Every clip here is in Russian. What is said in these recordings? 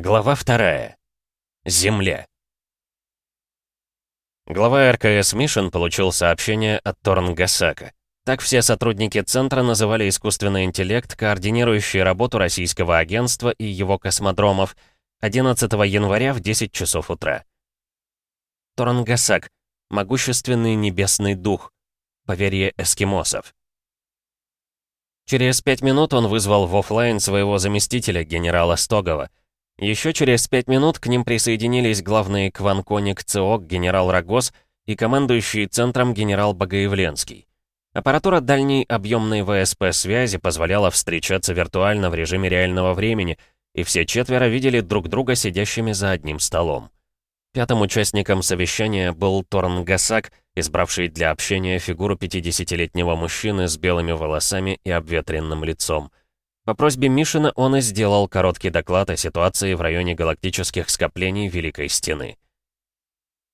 Глава вторая. Земля. Глава РКС Мишин получил сообщение от Торнгасака. Так все сотрудники Центра называли искусственный интеллект, координирующий работу российского агентства и его космодромов 11 января в 10 часов утра. Торнгасак. Могущественный небесный дух. Поверье эскимосов. Через пять минут он вызвал в офлайн своего заместителя, генерала Стогова. Еще через пять минут к ним присоединились главный кванконик ЦОК генерал Рогоз и командующий центром генерал Богоявленский. Аппаратура дальней объемной ВСП-связи позволяла встречаться виртуально в режиме реального времени, и все четверо видели друг друга сидящими за одним столом. Пятым участником совещания был Торн Гасак, избравший для общения фигуру 50-летнего мужчины с белыми волосами и обветренным лицом. По просьбе Мишина он и сделал короткий доклад о ситуации в районе галактических скоплений Великой Стены.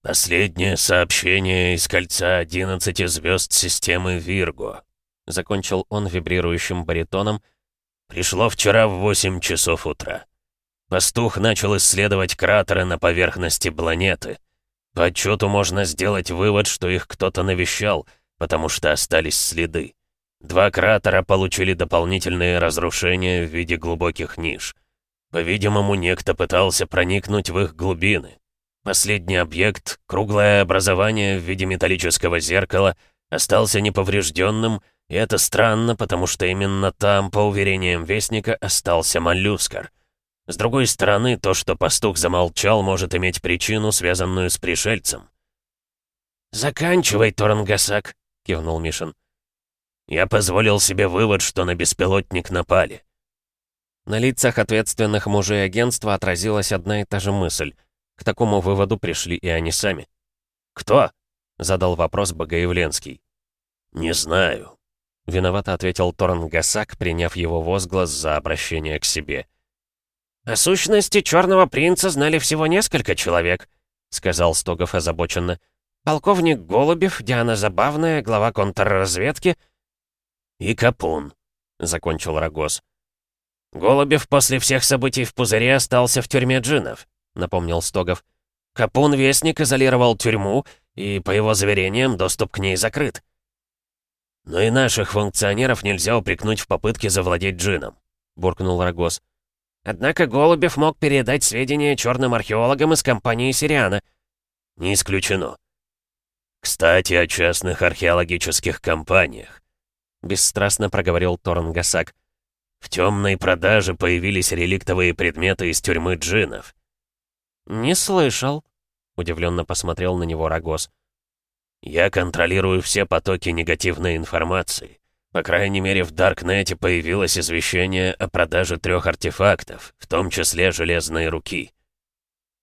«Последнее сообщение из кольца 11 звезд системы Вирго», — закончил он вибрирующим баритоном, — «пришло вчера в 8 часов утра. Пастух начал исследовать кратеры на поверхности планеты. По отчету можно сделать вывод, что их кто-то навещал, потому что остались следы. Два кратера получили дополнительные разрушения в виде глубоких ниш. По-видимому, некто пытался проникнуть в их глубины. Последний объект, круглое образование в виде металлического зеркала, остался неповрежденным, и это странно, потому что именно там, по уверениям Вестника, остался моллюскар — с другой стороны, то, что пастух замолчал, может иметь причину, связанную с пришельцем. «Заканчивай, Торангасак», — кивнул Мишин. «Я позволил себе вывод, что на беспилотник напали». На лицах ответственных мужей агентства отразилась одна и та же мысль. К такому выводу пришли и они сами. «Кто?» — задал вопрос Богоявленский. «Не знаю», — виновато ответил Торнгасак, приняв его возглас за обращение к себе. «О сущности Черного Принца знали всего несколько человек», — сказал Стогов озабоченно. «Полковник Голубев, Диана Забавная, глава контрразведки...» «И Капун», — закончил Рогоз. «Голубев после всех событий в пузыре остался в тюрьме джинов», — напомнил Стогов. «Капун Вестник изолировал тюрьму, и, по его заверениям, доступ к ней закрыт». «Но и наших функционеров нельзя упрекнуть в попытке завладеть джином», — буркнул Рогоз. Однако Голубев мог передать сведения черным археологам из компании «Сириана». Не исключено. Кстати, о частных археологических компаниях. Бесстрастно проговорил Торнгасак. В темной продаже появились реликтовые предметы из тюрьмы джинов. «Не слышал», — удивленно посмотрел на него Рогоз. «Я контролирую все потоки негативной информации. По крайней мере, в Даркнете появилось извещение о продаже трех артефактов, в том числе железные руки.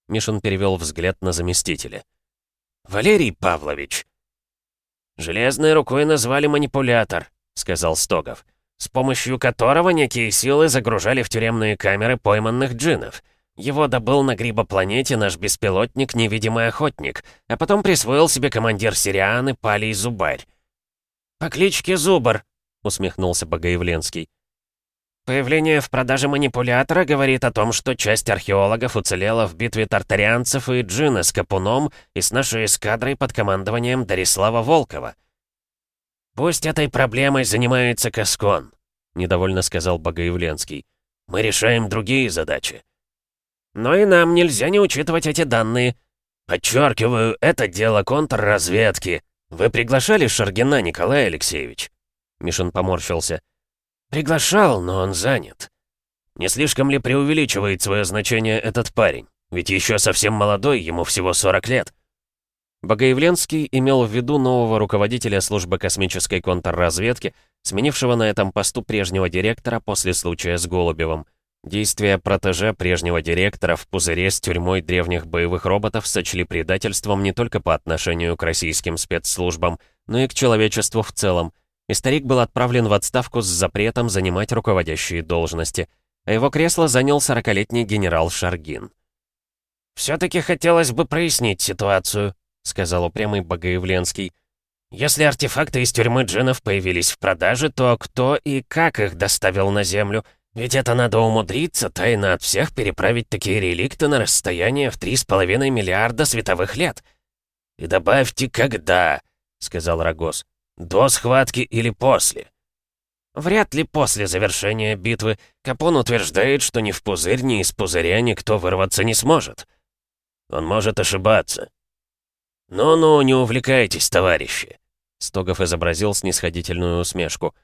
Мишин перевел взгляд на заместителя. «Валерий Павлович!» «Железной рукой назвали манипулятор», — сказал Стогов, «с помощью которого некие силы загружали в тюремные камеры пойманных джинов. Его добыл на грибопланете наш беспилотник «Невидимый охотник», а потом присвоил себе командир Сирианы Палий Зубарь. «По кличке Зубар», — усмехнулся Богоявленский. «Появление в продаже манипулятора говорит о том, что часть археологов уцелела в битве тартарианцев и джина с Капуном и с нашей эскадрой под командованием Дарислава Волкова». «Пусть этой проблемой занимается Каскон», — недовольно сказал Богоявленский. «Мы решаем другие задачи». «Но и нам нельзя не учитывать эти данные. Подчеркиваю, это дело контрразведки. Вы приглашали Шаргина Николай Алексеевич?» Мишин поморщился. «Приглашал, но он занят. Не слишком ли преувеличивает свое значение этот парень? Ведь еще совсем молодой, ему всего 40 лет». Богоявленский имел в виду нового руководителя службы космической контрразведки, сменившего на этом посту прежнего директора после случая с Голубевым. Действия протеже прежнего директора в пузыре с тюрьмой древних боевых роботов сочли предательством не только по отношению к российским спецслужбам, но и к человечеству в целом, и старик был отправлен в отставку с запретом занимать руководящие должности, а его кресло занял 40-летний генерал Шаргин. «Все-таки хотелось бы прояснить ситуацию», — сказал упрямый Богоявленский. «Если артефакты из тюрьмы джинов появились в продаже, то кто и как их доставил на Землю? Ведь это надо умудриться тайно от всех переправить такие реликты на расстояние в 3,5 миллиарда световых лет. И добавьте «когда», — сказал Рогоз. «До схватки или после?» Вряд ли после завершения битвы. Капон утверждает, что ни в пузырь, ни из пузыря никто вырваться не сможет. Он может ошибаться. «Ну-ну, не увлекайтесь, товарищи!» Стогов изобразил снисходительную усмешку.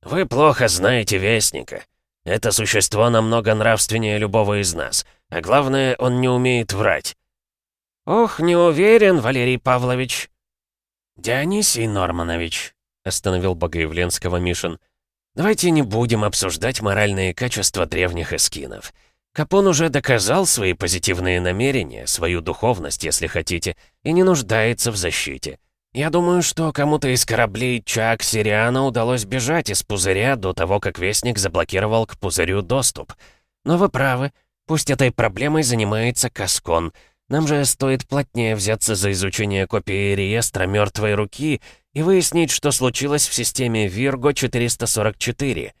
«Вы плохо знаете Вестника. Это существо намного нравственнее любого из нас. А главное, он не умеет врать». «Ох, не уверен, Валерий Павлович». «Дионисий Норманович», — остановил Богоявленского Мишин. «Давайте не будем обсуждать моральные качества древних эскинов. Капон уже доказал свои позитивные намерения, свою духовность, если хотите, и не нуждается в защите. Я думаю, что кому-то из кораблей Чак Сириана удалось бежать из пузыря до того, как Вестник заблокировал к пузырю доступ. Но вы правы, пусть этой проблемой занимается Каскон. Нам же стоит плотнее взяться за изучение копии реестра мертвой руки и выяснить, что случилось в системе Вирго-444.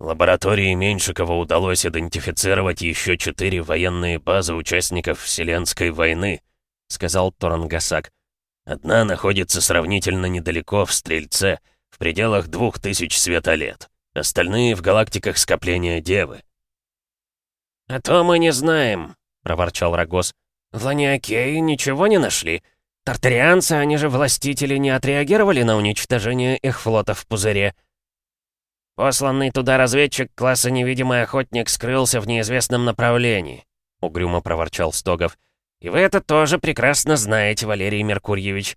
Лаборатории Меньшикова удалось идентифицировать еще четыре военные базы участников Вселенской войны, сказал Торангасак. Одна находится сравнительно недалеко, в Стрельце, в пределах двух тысяч светолет. Остальные в галактиках скопления Девы. «А то мы не знаем», — проворчал Рогоз. «В Ланиакее ничего не нашли. Тартарианцы, они же властители, не отреагировали на уничтожение их флота в пузыре». «Посланный туда разведчик класса «Невидимый охотник» скрылся в неизвестном направлении», — угрюмо проворчал Стогов. «И вы это тоже прекрасно знаете, Валерий Меркурьевич».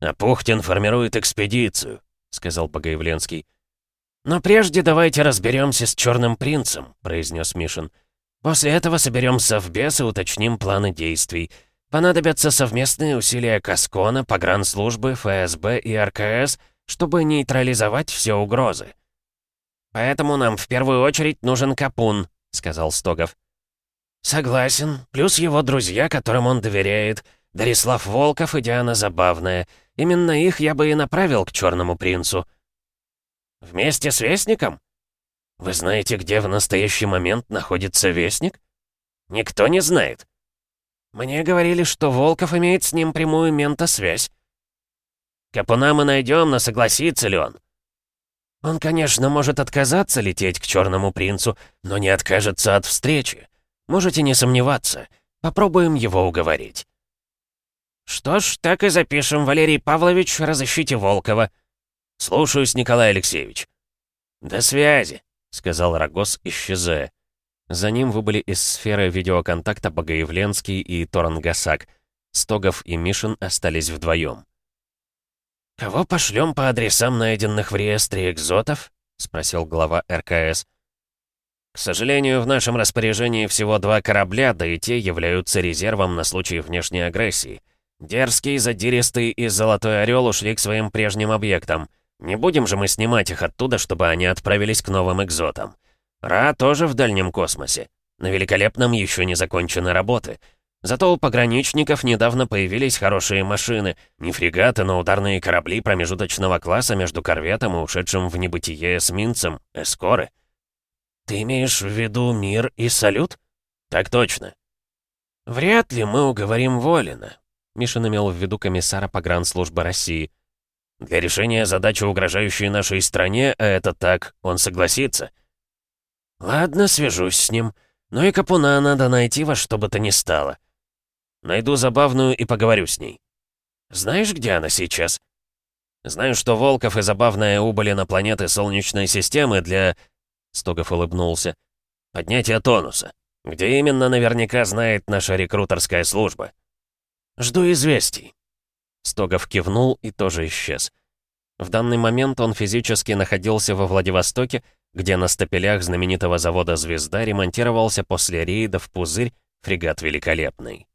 «А Пухтин формирует экспедицию», — сказал Богоявленский. «Но прежде давайте разберемся с Черным принцем», — произнес Мишин. «После этого соберем совбез и уточним планы действий. Понадобятся совместные усилия Каскона, погранслужбы, ФСБ и РКС, чтобы нейтрализовать все угрозы. «Поэтому нам в первую очередь нужен Капун», — сказал Стогов. «Согласен. Плюс его друзья, которым он доверяет. Дарислав Волков и Диана Забавная. Именно их я бы и направил к Черному принцу». «Вместе с Вестником?» «Вы знаете, где в настоящий момент находится Вестник?» «Никто не знает». «Мне говорили, что Волков имеет с ним прямую ментосвязь». «Капуна мы найдем, но согласится ли он?» Он, конечно, может отказаться лететь к Черному принцу, но не откажется от встречи. Можете не сомневаться. Попробуем его уговорить. Что ж, так и запишем, Валерий Павлович, разыщите Волкова. Слушаюсь, Николай Алексеевич. До связи, сказал Рогос, исчезая. За ним выбыли из сферы видеоконтакта Богоявленский и Торангасак. Стогов и Мишин остались вдвоем. «Кого пошлем по адресам, найденных в реестре экзотов?» — спросил глава РКС. «К сожалению, в нашем распоряжении всего два корабля, да и те являются резервом на случай внешней агрессии. Дерзкий, задиристый и Золотой Орел ушли к своим прежним объектам. Не будем же мы снимать их оттуда, чтобы они отправились к новым экзотам. Ра тоже в дальнем космосе. На Великолепном еще не закончены работы. Зато у пограничников недавно появились хорошие машины, не фрегаты, но ударные корабли промежуточного класса между корветом и ушедшим в небытие эсминцем, эскоры. Ты имеешь в виду мир и салют? Так точно. Вряд ли мы уговорим Волина. Мишин имел в виду комиссара погранслужбы России. Для решения задачи, угрожающей нашей стране, а это так, он согласится. Ладно, свяжусь с ним. Но и Капуна надо найти во что бы то ни стало. Найду забавную и поговорю с ней. Знаешь, где она сейчас? Знаю, что Волков и забавная убыли на планеты Солнечной системы для... Стогов улыбнулся. Поднятия тонуса. Где именно, наверняка знает наша рекрутерская служба. Жду известий. Стогов кивнул и тоже исчез. В данный момент он физически находился во Владивостоке, где на стапелях знаменитого завода «Звезда» ремонтировался после рейда в пузырь фрегат «Великолепный».